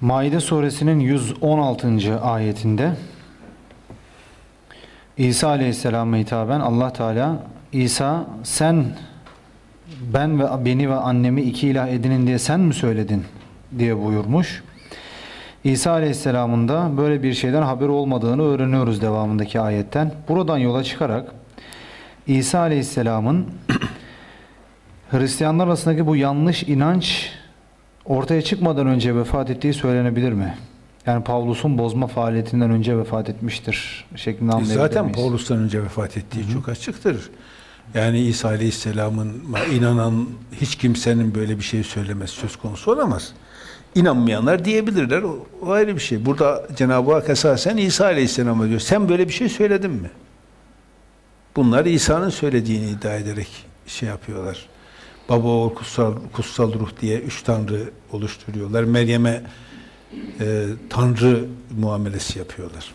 Maide suresinin 116. ayetinde İsa aleyhisselama hitaben Allah Teala İsa sen ben ve beni ve annemi iki ilah edinin diye sen mi söyledin diye buyurmuş. İsa aleyhisselamın da böyle bir şeyden haber olmadığını öğreniyoruz devamındaki ayetten. Buradan yola çıkarak İsa aleyhisselamın Hristiyanlar arasındaki bu yanlış inanç ortaya çıkmadan önce vefat ettiği söylenebilir mi? Yani Pavlus'un bozma faaliyetinden önce vefat etmiştir şeklinde anlayabilir Zaten miyiz? Pavlus'tan önce vefat ettiği çok açıktır. Yani İsa Aleyhisselam'ın inanan hiç kimsenin böyle bir şey söylemesi söz konusu olamaz. İnanmayanlar diyebilirler. O, o ayrı bir şey. Burada Cenab-ı Hak esasen İsa Aleyhisselam'a diyor. Sen böyle bir şey söyledin mi? Bunlar İsa'nın söylediğini iddia ederek şey yapıyorlar. Baba, oğul, kutsal, kutsal ruh diye üç tanrı oluşturuyorlar. Meryem'e e, tanrı muamelesi yapıyorlar.